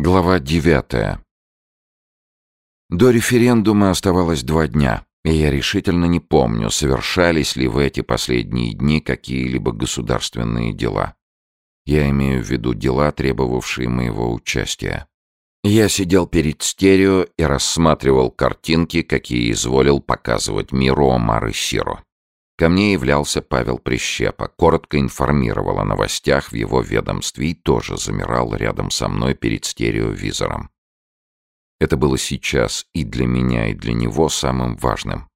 Глава девятая. До референдума оставалось два дня, и я решительно не помню, совершались ли в эти последние дни какие-либо государственные дела. Я имею в виду дела, требовавшие моего участия. Я сидел перед стерео и рассматривал картинки, какие изволил показывать миру Омар и Сиро. Ко мне являлся Павел Прищепа, коротко информировал о новостях в его ведомстве и тоже замирал рядом со мной перед стереовизором. Это было сейчас и для меня, и для него самым важным.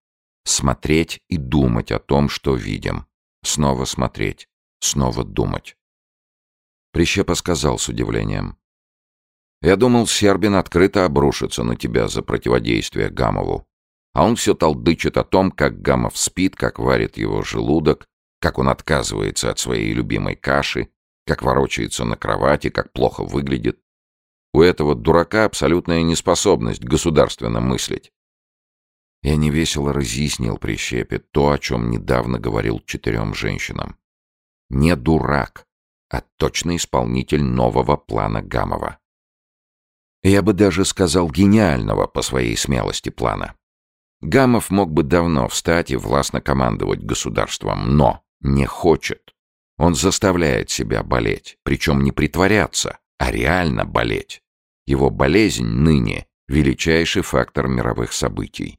Смотреть и думать о том, что видим. Снова смотреть, снова думать. Прищепа сказал с удивлением. «Я думал, Сербин открыто обрушится на тебя за противодействие Гамову. А он все толдычит о том, как Гамов спит, как варит его желудок, как он отказывается от своей любимой каши, как ворочается на кровати, как плохо выглядит. У этого дурака абсолютная неспособность государственно мыслить. Я невесело разъяснил Прищепе то, о чем недавно говорил четырем женщинам. Не дурак, а точный исполнитель нового плана Гамова. Я бы даже сказал гениального по своей смелости плана. Гамов мог бы давно встать и властно командовать государством, но не хочет. Он заставляет себя болеть, причем не притворяться, а реально болеть. Его болезнь ныне – величайший фактор мировых событий.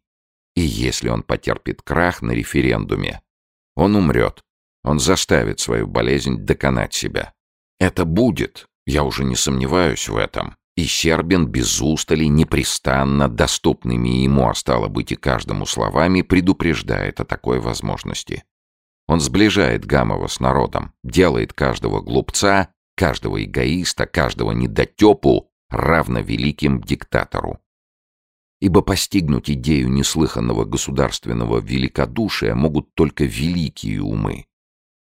И если он потерпит крах на референдуме, он умрет. Он заставит свою болезнь доконать себя. Это будет, я уже не сомневаюсь в этом. И Щербин без устали, непрестанно, доступными ему, а стало быть и каждому словами, предупреждает о такой возможности. Он сближает Гамова с народом, делает каждого глупца, каждого эгоиста, каждого недотепу равно великим диктатору. Ибо постигнуть идею неслыханного государственного великодушия могут только великие умы.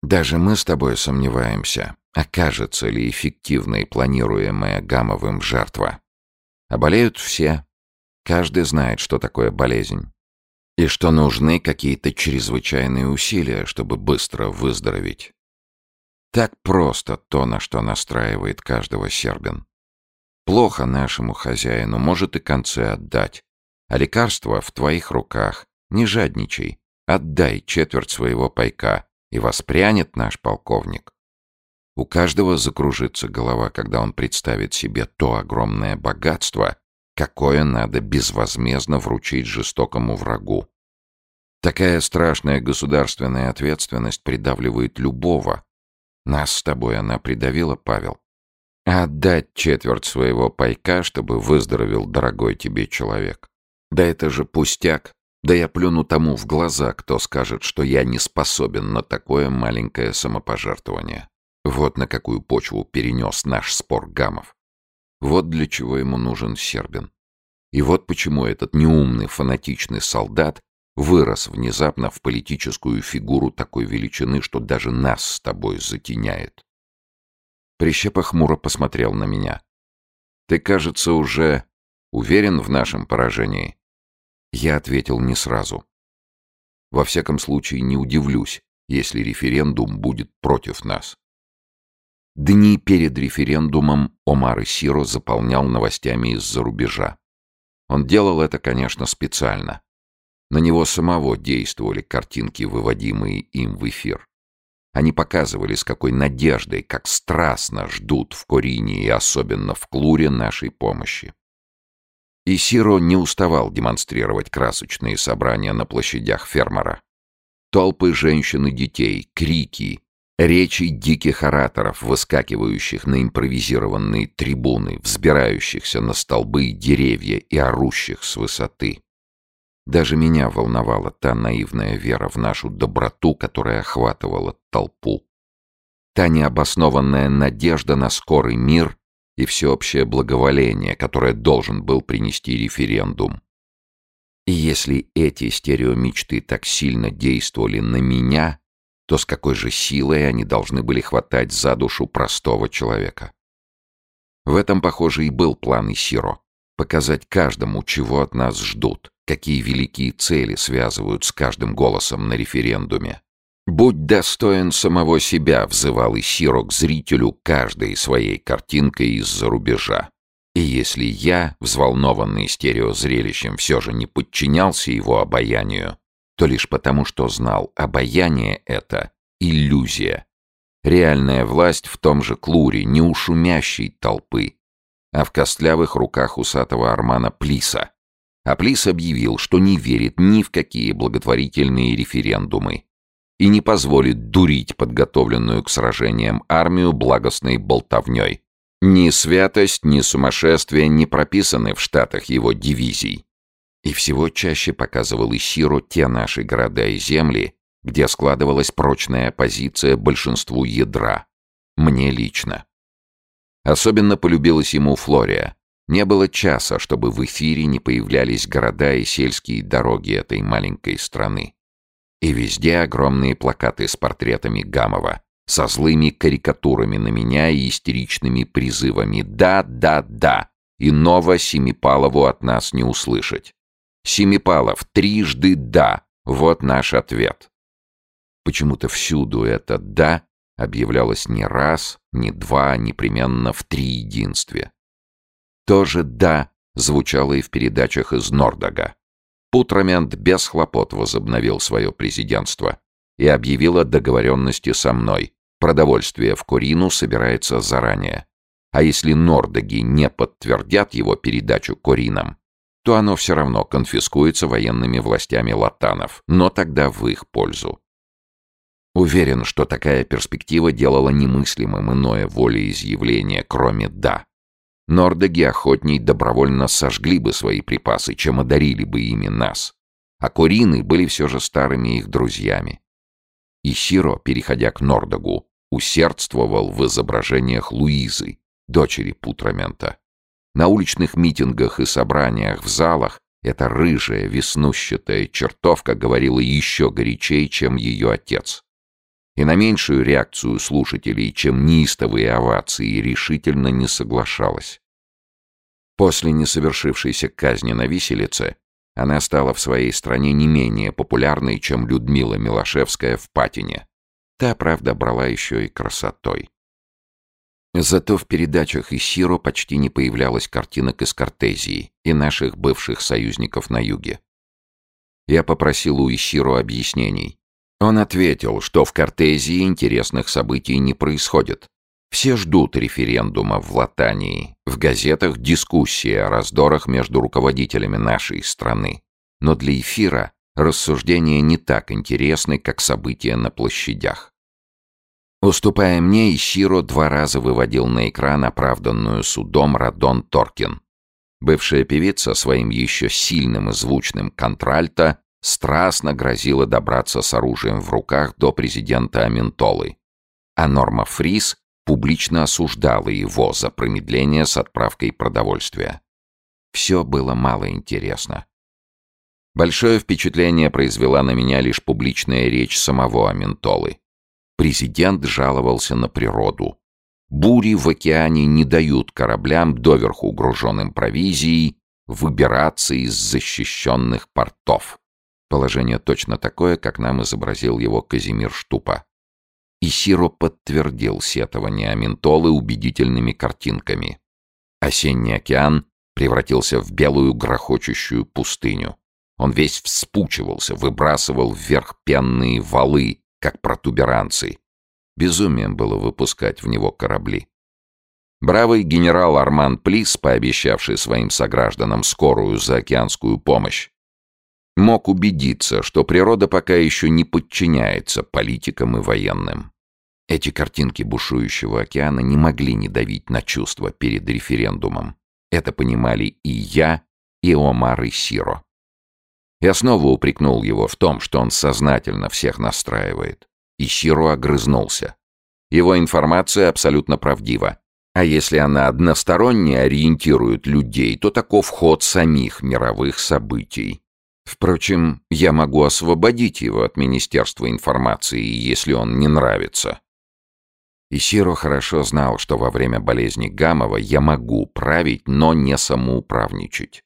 Даже мы с тобой сомневаемся, Окажется ли эффективной планируемая гамовым жертва? А болеют все. Каждый знает, что такое болезнь. И что нужны какие-то чрезвычайные усилия, чтобы быстро выздороветь. Так просто то, на что настраивает каждого сербин. Плохо нашему хозяину, может и концы отдать. А лекарство в твоих руках. Не жадничай. Отдай четверть своего пайка, и воспрянет наш полковник. У каждого закружится голова, когда он представит себе то огромное богатство, какое надо безвозмездно вручить жестокому врагу. Такая страшная государственная ответственность придавливает любого. Нас с тобой она придавила, Павел. Отдать четверть своего пайка, чтобы выздоровел дорогой тебе человек. Да это же пустяк. Да я плюну тому в глаза, кто скажет, что я не способен на такое маленькое самопожертвование. Вот на какую почву перенес наш спор Гамов. Вот для чего ему нужен Сербин. И вот почему этот неумный фанатичный солдат вырос внезапно в политическую фигуру такой величины, что даже нас с тобой затеняет. Прищепа хмуро посмотрел на меня. «Ты, кажется, уже уверен в нашем поражении?» Я ответил не сразу. Во всяком случае, не удивлюсь, если референдум будет против нас. Дни перед референдумом Омар Исиро заполнял новостями из-за рубежа. Он делал это, конечно, специально. На него самого действовали картинки, выводимые им в эфир. Они показывали, с какой надеждой, как страстно ждут в Корине и особенно в Клуре нашей помощи. Исиро не уставал демонстрировать красочные собрания на площадях фермера. Толпы женщин и детей, крики, Речи диких ораторов, выскакивающих на импровизированные трибуны, взбирающихся на столбы и деревья и орущих с высоты. Даже меня волновала та наивная вера в нашу доброту, которая охватывала толпу. Та необоснованная надежда на скорый мир и всеобщее благоволение, которое должен был принести референдум. И если эти стереомечты так сильно действовали на меня, то с какой же силой они должны были хватать за душу простого человека. В этом, похоже, и был план Исиро — показать каждому, чего от нас ждут, какие великие цели связывают с каждым голосом на референдуме. «Будь достоин самого себя», — взывал Исиро к зрителю каждой своей картинкой из-за рубежа. И если я, взволнованный стереозрелищем, все же не подчинялся его обаянию, то лишь потому, что знал, обаяние — это иллюзия. Реальная власть в том же клуре, не у шумящей толпы, а в костлявых руках усатого Армана Плиса. А Плис объявил, что не верит ни в какие благотворительные референдумы и не позволит дурить подготовленную к сражениям армию благостной болтовней. Ни святость, ни сумасшествие не прописаны в штатах его дивизий. И всего чаще показывал Исиру те наши города и земли, где складывалась прочная позиция большинству ядра. Мне лично. Особенно полюбилась ему Флория. Не было часа, чтобы в эфире не появлялись города и сельские дороги этой маленькой страны. И везде огромные плакаты с портретами Гамова, со злыми карикатурами на меня и истеричными призывами «Да, да, да!» Иного Семипалову от нас не услышать. Семипалов, трижды «да» — вот наш ответ. Почему-то всюду это «да» объявлялось не раз, не два, непременно в три единстве. Тоже «да» звучало и в передачах из Нордога. Путрамент без хлопот возобновил свое президентство и объявил о договоренности со мной. Продовольствие в Курину собирается заранее. А если Нордоги не подтвердят его передачу Коринам, то оно все равно конфискуется военными властями латанов, но тогда в их пользу. Уверен, что такая перспектива делала немыслимым иное волеизъявление, кроме «да». Нордеги охотней добровольно сожгли бы свои припасы, чем одарили бы ими нас. А Корины были все же старыми их друзьями. И Сиро, переходя к Нордегу, усердствовал в изображениях Луизы, дочери Путрамента. На уличных митингах и собраниях в залах эта рыжая, веснущатая чертовка говорила еще горячей, чем ее отец и на меньшую реакцию слушателей, чем неистовые овации, решительно не соглашалась. После несовершившейся казни на виселице она стала в своей стране не менее популярной, чем Людмила Милошевская в Патине. Та, правда, брала еще и красотой. Зато в передачах Исиро почти не появлялось картинок из Кортезии и наших бывших союзников на юге. Я попросил у Исиро объяснений, он ответил, что в Кортезии интересных событий не происходит. Все ждут референдума в Латании. В газетах дискуссия о раздорах между руководителями нашей страны. Но для эфира рассуждения не так интересны, как события на площадях. Уступая мне, Исиро два раза выводил на экран оправданную судом Радон Торкин. Бывшая певица своим еще сильным и звучным контральто страстно грозила добраться с оружием в руках до президента Аментолы. А Норма Фрис публично осуждала его за промедление с отправкой продовольствия. Все было мало интересно. Большое впечатление произвела на меня лишь публичная речь самого Аментолы. Президент жаловался на природу. Бури в океане не дают кораблям, доверху груженным провизией, выбираться из защищенных портов. Положение точно такое, как нам изобразил его Казимир Штупа. И Сиро подтвердил сетование Аминтолы убедительными картинками. Осенний океан превратился в белую грохочущую пустыню. Он весь вспучивался, выбрасывал вверх пенные валы, как протуберанцы. Безумием было выпускать в него корабли. Бравый генерал Арман Плис, пообещавший своим согражданам скорую заокеанскую помощь, мог убедиться, что природа пока еще не подчиняется политикам и военным. Эти картинки бушующего океана не могли не давить на чувства перед референдумом. Это понимали и я, и Омар и Сиро. Я снова упрекнул его в том, что он сознательно всех настраивает. И Сиро огрызнулся. Его информация абсолютно правдива. А если она односторонне ориентирует людей, то таков ход самих мировых событий. Впрочем, я могу освободить его от Министерства информации, если он не нравится. Исиро хорошо знал, что во время болезни Гамова я могу править, но не самоуправничать.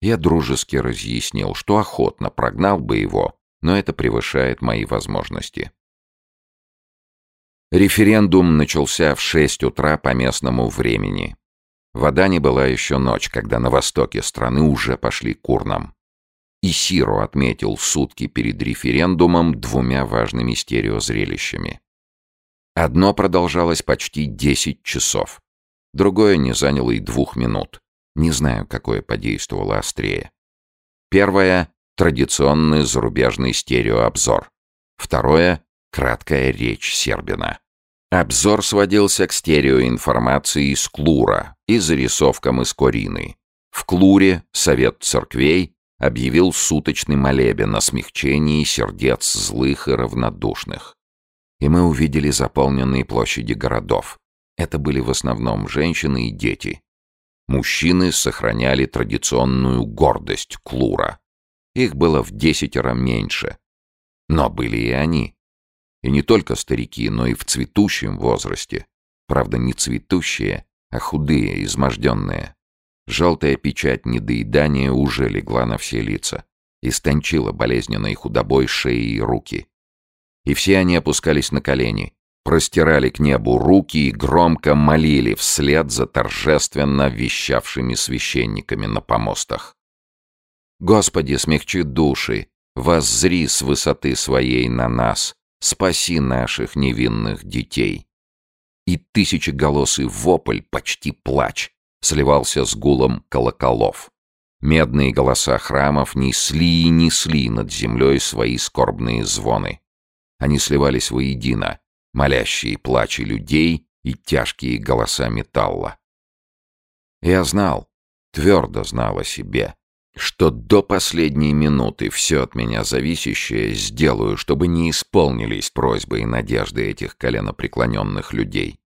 Я дружески разъяснил, что охотно прогнал бы его, но это превышает мои возможности. Референдум начался в 6 утра по местному времени. Вода не была еще ночь, когда на востоке страны уже пошли курном. И Сиро отметил сутки перед референдумом двумя важными стереозрелищами. Одно продолжалось почти 10 часов. Другое не заняло и двух минут. Не знаю, какое подействовало острее. Первое — традиционный зарубежный стереообзор. Второе — краткая речь Сербина. Обзор сводился к стереоинформации из Клура и зарисовкам из Корины. В Клуре Совет Церквей объявил суточный молебен о смягчении сердец злых и равнодушных. И мы увидели заполненные площади городов. Это были в основном женщины и дети. Мужчины сохраняли традиционную гордость Клура. Их было в десятеро меньше. Но были и они. И не только старики, но и в цветущем возрасте. Правда, не цветущие, а худые, изможденные. Желтая печать недоедания уже легла на все лица. Истончила болезненной худобой шеи и руки. И все они опускались на колени, простирали к небу руки и громко молили вслед за торжественно вещавшими священниками на помостах. «Господи, смягчи души, воззри с высоты своей на нас, спаси наших невинных детей!» И тысячеголосый вопль, почти плач, сливался с гулом колоколов. Медные голоса храмов несли и несли над землей свои скорбные звоны. Они сливались воедино, молящие плачи людей и тяжкие голоса металла. Я знал, твердо знал о себе, что до последней минуты все от меня зависящее сделаю, чтобы не исполнились просьбы и надежды этих коленопреклоненных людей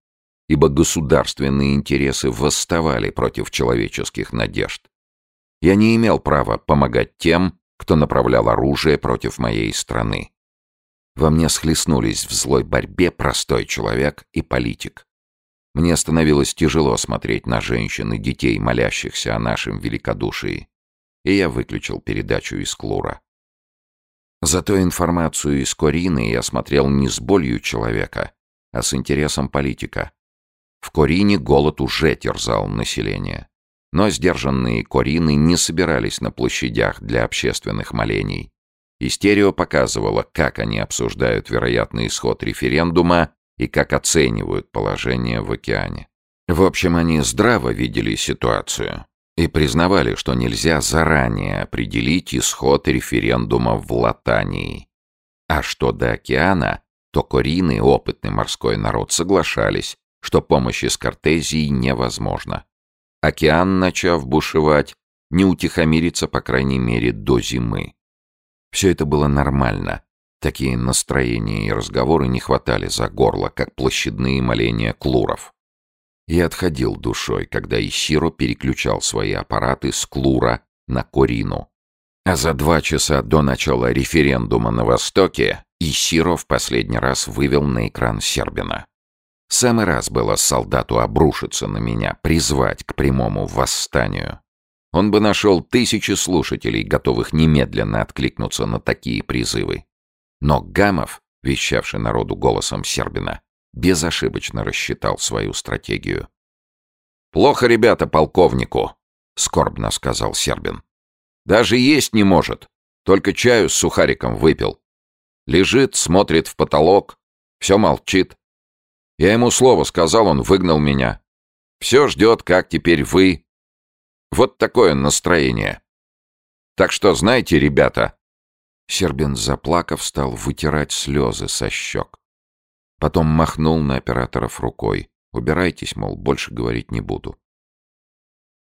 ибо государственные интересы восставали против человеческих надежд. Я не имел права помогать тем, кто направлял оружие против моей страны. Во мне схлестнулись в злой борьбе простой человек и политик. Мне становилось тяжело смотреть на женщин и детей, молящихся о нашем великодушии, и я выключил передачу из Клура. Зато информацию из Корины я смотрел не с болью человека, а с интересом политика. В Корине голод уже терзал население. Но сдержанные Корины не собирались на площадях для общественных молений. Истерио показывала, как они обсуждают вероятный исход референдума и как оценивают положение в океане. В общем, они здраво видели ситуацию и признавали, что нельзя заранее определить исход референдума в Латании. А что до океана, то Корины, опытный морской народ, соглашались, что помощь из Кортезии невозможна. Океан, начав бушевать, не утихомирится, по крайней мере, до зимы. Все это было нормально. Такие настроения и разговоры не хватали за горло, как площадные моления клуров. Я отходил душой, когда Исиро переключал свои аппараты с клура на Корину. А за два часа до начала референдума на Востоке Исиро в последний раз вывел на экран Сербина. Самый раз было солдату обрушиться на меня, призвать к прямому восстанию. Он бы нашел тысячи слушателей, готовых немедленно откликнуться на такие призывы. Но Гамов, вещавший народу голосом Сербина, безошибочно рассчитал свою стратегию. «Плохо, ребята, полковнику», — скорбно сказал Сербин. «Даже есть не может, только чаю с сухариком выпил. Лежит, смотрит в потолок, все молчит. Я ему слово сказал, он выгнал меня. Все ждет, как теперь вы. Вот такое настроение. Так что, знаете, ребята...» Сербин, заплакав, стал вытирать слезы со щек. Потом махнул на операторов рукой. «Убирайтесь, мол, больше говорить не буду».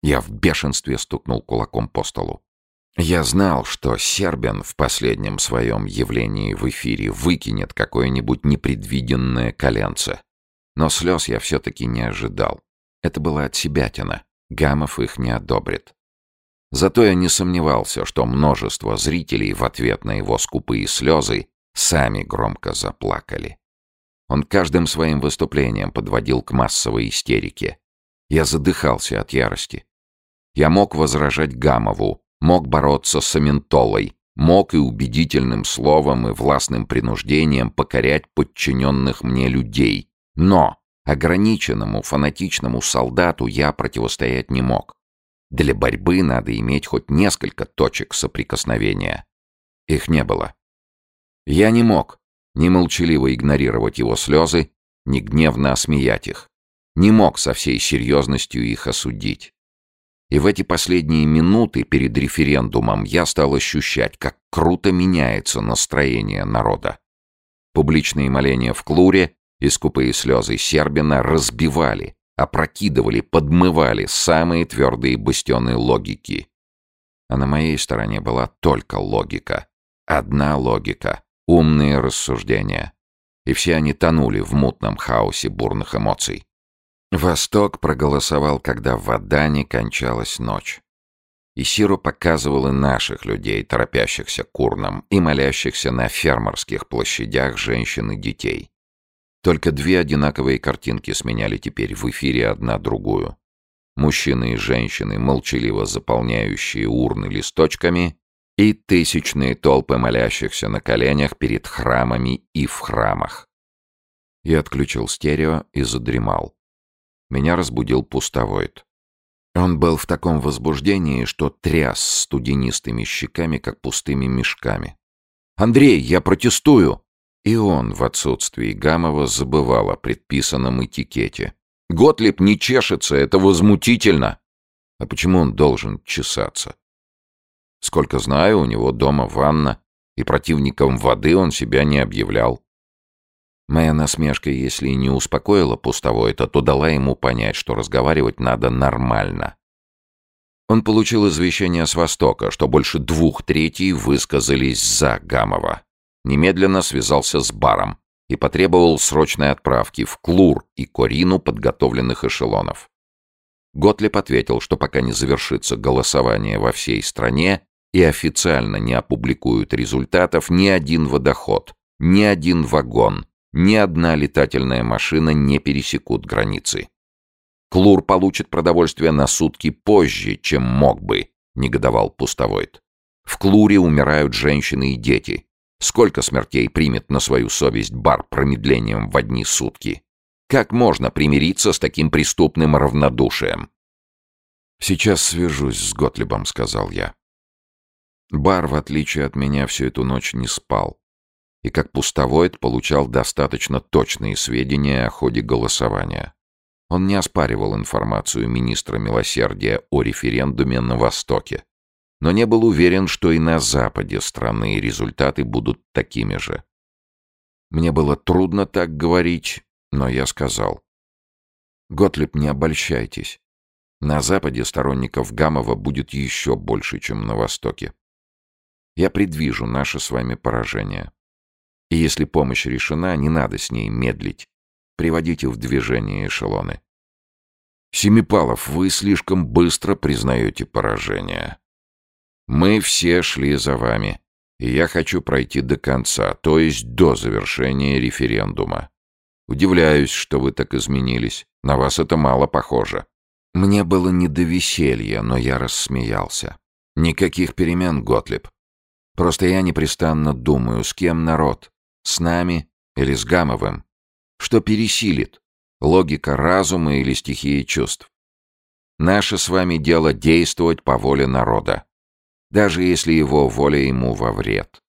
Я в бешенстве стукнул кулаком по столу. Я знал, что Сербин в последнем своем явлении в эфире выкинет какое-нибудь непредвиденное коленце. Но слез я все-таки не ожидал. Это было от себятина. Гамов их не одобрит. Зато я не сомневался, что множество зрителей в ответ на его скупые слезы сами громко заплакали. Он каждым своим выступлением подводил к массовой истерике. Я задыхался от ярости. Я мог возражать Гамову, мог бороться с Аментолой, мог и убедительным словом, и властным принуждением покорять подчиненных мне людей, но Ограниченному, фанатичному солдату я противостоять не мог. Для борьбы надо иметь хоть несколько точек соприкосновения. Их не было. Я не мог ни молчаливо игнорировать его слезы, ни гневно осмеять их. Не мог со всей серьезностью их осудить. И в эти последние минуты перед референдумом я стал ощущать, как круто меняется настроение народа. Публичные моления в Клуре и скупые слезы Сербина разбивали, опрокидывали, подмывали самые твердые бастионы логики. А на моей стороне была только логика. Одна логика. Умные рассуждения. И все они тонули в мутном хаосе бурных эмоций. Восток проголосовал, когда в Адане кончалась ночь. И Сиру показывал и наших людей, торопящихся к урнам, и молящихся на фермерских площадях женщин и детей. Только две одинаковые картинки сменяли теперь в эфире одна другую. Мужчины и женщины, молчаливо заполняющие урны листочками, и тысячные толпы молящихся на коленях перед храмами и в храмах. Я отключил стерео и задремал. Меня разбудил пустовоид. Он был в таком возбуждении, что тряс студенистыми щеками, как пустыми мешками. «Андрей, я протестую!» И он в отсутствии Гамова забывал о предписанном этикете. «Готлиб не чешется, это возмутительно!» «А почему он должен чесаться?» «Сколько знаю, у него дома ванна, и противником воды он себя не объявлял. Моя насмешка, если и не успокоила пустовой-то, то дала ему понять, что разговаривать надо нормально. Он получил извещение с Востока, что больше двух третий высказались за Гамова. Немедленно связался с баром и потребовал срочной отправки в Клур и Корину подготовленных эшелонов. Готлеб ответил, что пока не завершится голосование во всей стране и официально не опубликуют результатов ни один водоход, ни один вагон, ни одна летательная машина не пересекут границы. Клур получит продовольствие на сутки позже, чем мог бы, негодовал пустовойт. В Клуре умирают женщины и дети. Сколько смертей примет на свою совесть бар промедлением в одни сутки? Как можно примириться с таким преступным равнодушием? «Сейчас свяжусь с Готлибом», — сказал я. Бар, в отличие от меня, всю эту ночь не спал и как пустовоид получал достаточно точные сведения о ходе голосования. Он не оспаривал информацию министра милосердия о референдуме на Востоке, но не был уверен, что и на западе страны результаты будут такими же. Мне было трудно так говорить, но я сказал. Готлиб, не обольщайтесь. На западе сторонников Гамова будет еще больше, чем на Востоке. Я предвижу наше с вами поражение. И если помощь решена, не надо с ней медлить. Приводите в движение эшелоны. Семипалов, вы слишком быстро признаете поражение. Мы все шли за вами, и я хочу пройти до конца, то есть до завершения референдума. Удивляюсь, что вы так изменились. На вас это мало похоже. Мне было не до веселья, но я рассмеялся. Никаких перемен, Готлиб. Просто я непрестанно думаю, с кем народ, с нами или с Гамовым? Что пересилит? Логика разума или стихии чувств? Наше с вами дело действовать по воле народа, даже если его воля ему во вред.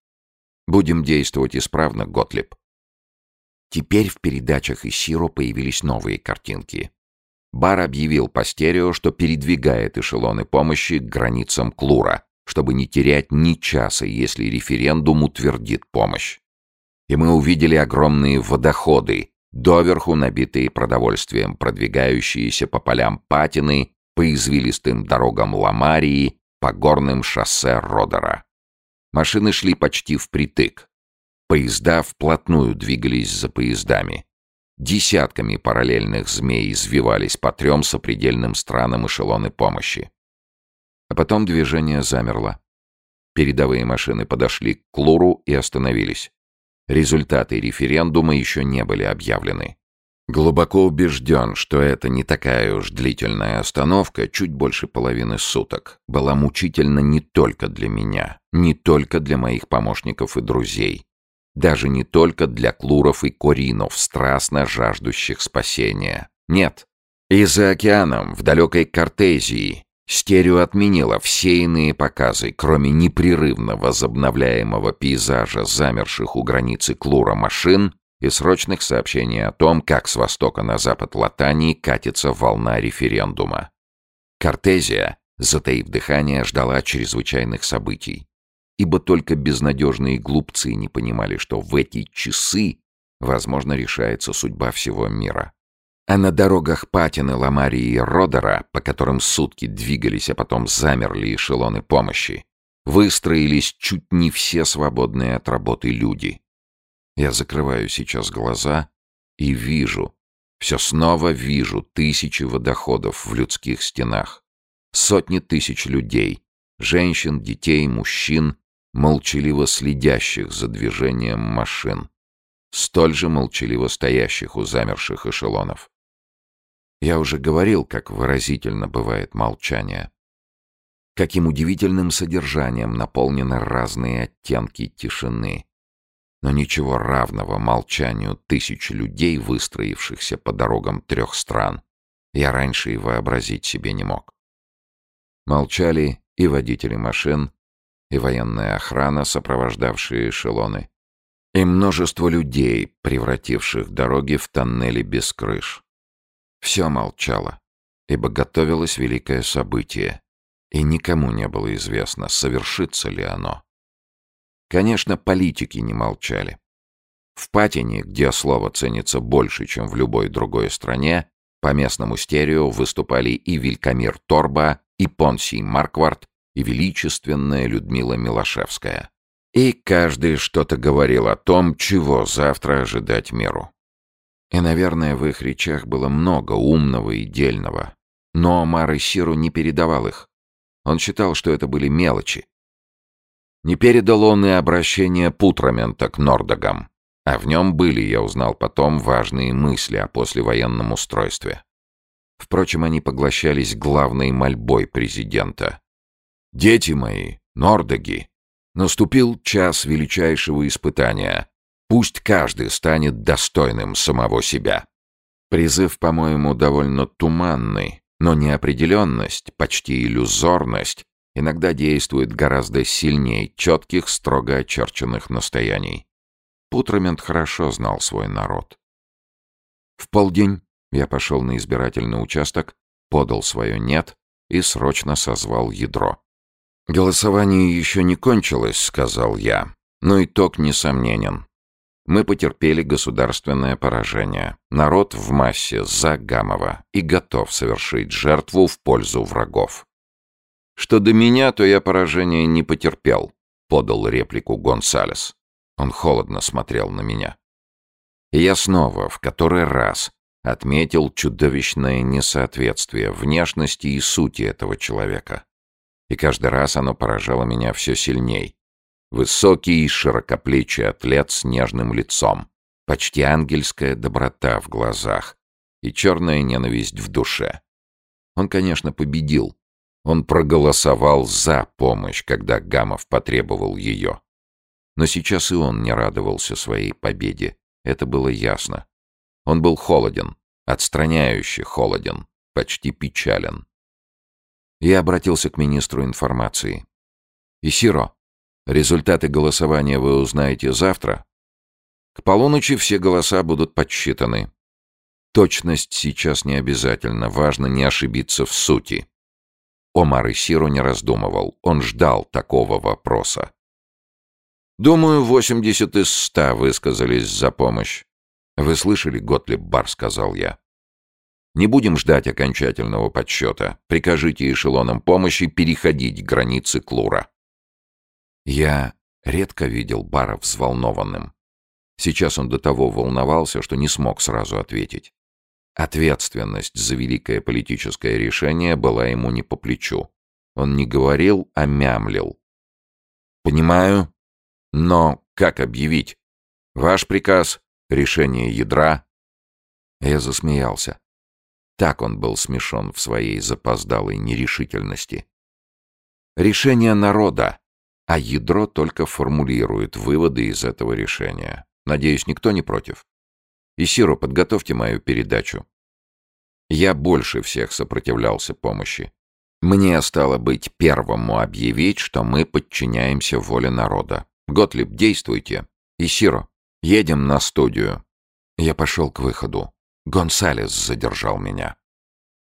Будем действовать исправно, Готлиб. Теперь в передачах из Сиро появились новые картинки. Бар объявил по стерео, что передвигает эшелоны помощи к границам Клура, чтобы не терять ни часа, если референдум утвердит помощь и мы увидели огромные водоходы, доверху набитые продовольствием, продвигающиеся по полям Патины, по извилистым дорогам Ламарии, по горным шоссе Родера. Машины шли почти впритык. Поезда вплотную двигались за поездами. Десятками параллельных змей извивались по трем сопредельным странам эшелоны помощи. А потом движение замерло. Передовые машины подошли к Клуру и остановились. Результаты референдума еще не были объявлены. Глубоко убежден, что это не такая уж длительная остановка, чуть больше половины суток, была мучительна не только для меня, не только для моих помощников и друзей. Даже не только для клуров и коринов, страстно жаждущих спасения. Нет. И за океаном, в далекой Кортезии, стерео отменила все иные показы, кроме непрерывно возобновляемого пейзажа замерших у границы Клура машин и срочных сообщений о том, как с востока на запад Латании катится волна референдума. Кортезия, затаив дыхание, ждала чрезвычайных событий, ибо только безнадежные глупцы не понимали, что в эти часы, возможно, решается судьба всего мира. А на дорогах Патины, Ламарии и Родера, по которым сутки двигались, а потом замерли эшелоны помощи, выстроились чуть не все свободные от работы люди. Я закрываю сейчас глаза и вижу, все снова вижу тысячи водоходов в людских стенах, сотни тысяч людей, женщин, детей, мужчин, молчаливо следящих за движением машин, столь же молчаливо стоящих у замерших эшелонов. Я уже говорил, как выразительно бывает молчание. Каким удивительным содержанием наполнены разные оттенки тишины но ничего равного молчанию тысяч людей, выстроившихся по дорогам трех стран, я раньше и вообразить себе не мог. Молчали и водители машин, и военная охрана, сопровождавшие эшелоны, и множество людей, превративших дороги в тоннели без крыш. Все молчало, ибо готовилось великое событие, и никому не было известно, совершится ли оно. Конечно, политики не молчали. В Патине, где слово ценится больше, чем в любой другой стране, по местному стерео выступали и Вилькамир Торба, и Понсий Марквард, и величественная Людмила Милошевская. И каждый что-то говорил о том, чего завтра ожидать миру. И, наверное, в их речах было много умного и дельного. Но Омар Сиру не передавал их. Он считал, что это были мелочи, не передал он и обращение Путрамента к Нордогам, а в нем были, я узнал потом, важные мысли о послевоенном устройстве. Впрочем, они поглощались главной мольбой президента. «Дети мои, Нордоги, наступил час величайшего испытания. Пусть каждый станет достойным самого себя». Призыв, по-моему, довольно туманный, но неопределенность, почти иллюзорность иногда действует гораздо сильнее четких, строго очерченных настояний. Путрамент хорошо знал свой народ. В полдень я пошел на избирательный участок, подал свое «нет» и срочно созвал ядро. «Голосование еще не кончилось», — сказал я, — «но итог несомненен. Мы потерпели государственное поражение. Народ в массе за Гамова и готов совершить жертву в пользу врагов. «Что до меня, то я поражения не потерпел», — подал реплику Гонсалес. Он холодно смотрел на меня. И я снова, в который раз, отметил чудовищное несоответствие внешности и сути этого человека. И каждый раз оно поражало меня все сильней. Высокий широкоплечий атлет с нежным лицом, почти ангельская доброта в глазах и черная ненависть в душе. Он, конечно, победил, он проголосовал за помощь, когда Гамов потребовал ее. Но сейчас и он не радовался своей победе. Это было ясно. Он был холоден, отстраняюще холоден, почти печален. Я обратился к министру информации. «Исиро, результаты голосования вы узнаете завтра?» «К полуночи все голоса будут подсчитаны. Точность сейчас не обязательно, важно не ошибиться в сути». Омар Исиру не раздумывал, он ждал такого вопроса. «Думаю, восемьдесят из ста высказались за помощь». «Вы слышали, Готлиб Бар?» — сказал я. «Не будем ждать окончательного подсчета. Прикажите эшелонам помощи переходить границы Клура». Я редко видел Бара взволнованным. Сейчас он до того волновался, что не смог сразу ответить. Ответственность за великое политическое решение была ему не по плечу. Он не говорил, а мямлил. «Понимаю, но как объявить? Ваш приказ? Решение ядра?» Я засмеялся. Так он был смешон в своей запоздалой нерешительности. «Решение народа. А ядро только формулирует выводы из этого решения. Надеюсь, никто не против. Исиро, подготовьте мою передачу. Я больше всех сопротивлялся помощи. Мне стало быть первому объявить, что мы подчиняемся воле народа. Готлиб, действуйте. Исиро, едем на студию. Я пошел к выходу. Гонсалес задержал меня.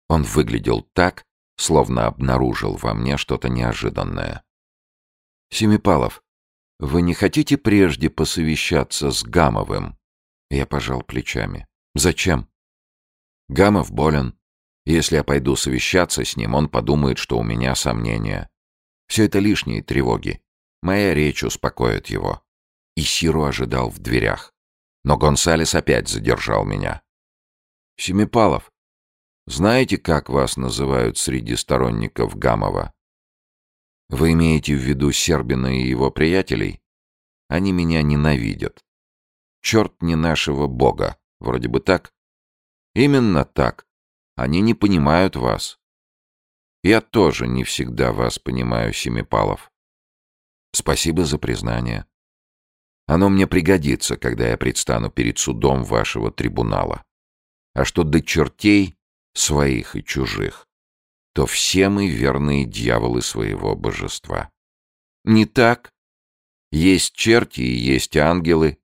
Он выглядел так, словно обнаружил во мне что-то неожиданное. «Семипалов, вы не хотите прежде посовещаться с Гамовым?» Я пожал плечами. «Зачем?» «Гамов болен. Если я пойду совещаться с ним, он подумает, что у меня сомнения. Все это лишние тревоги. Моя речь успокоит его». И Сиру ожидал в дверях. Но Гонсалес опять задержал меня. «Семипалов, знаете, как вас называют среди сторонников Гамова?» Вы имеете в виду Сербина и его приятелей? Они меня ненавидят. Черт не нашего бога. Вроде бы так. Именно так. Они не понимают вас. Я тоже не всегда вас понимаю, Семипалов. Спасибо за признание. Оно мне пригодится, когда я предстану перед судом вашего трибунала. А что до чертей, своих и чужих, то все мы верные дьяволы своего божества. Не так? Есть черти и есть ангелы.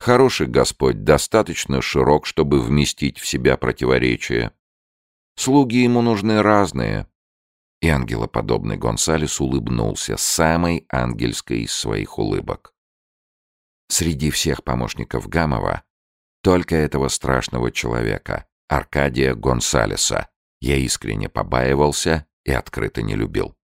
Хороший Господь достаточно широк, чтобы вместить в себя противоречия. Слуги ему нужны разные. И ангелоподобный Гонсалес улыбнулся самой ангельской из своих улыбок. Среди всех помощников Гамова только этого страшного человека, Аркадия Гонсалеса, я искренне побаивался и открыто не любил.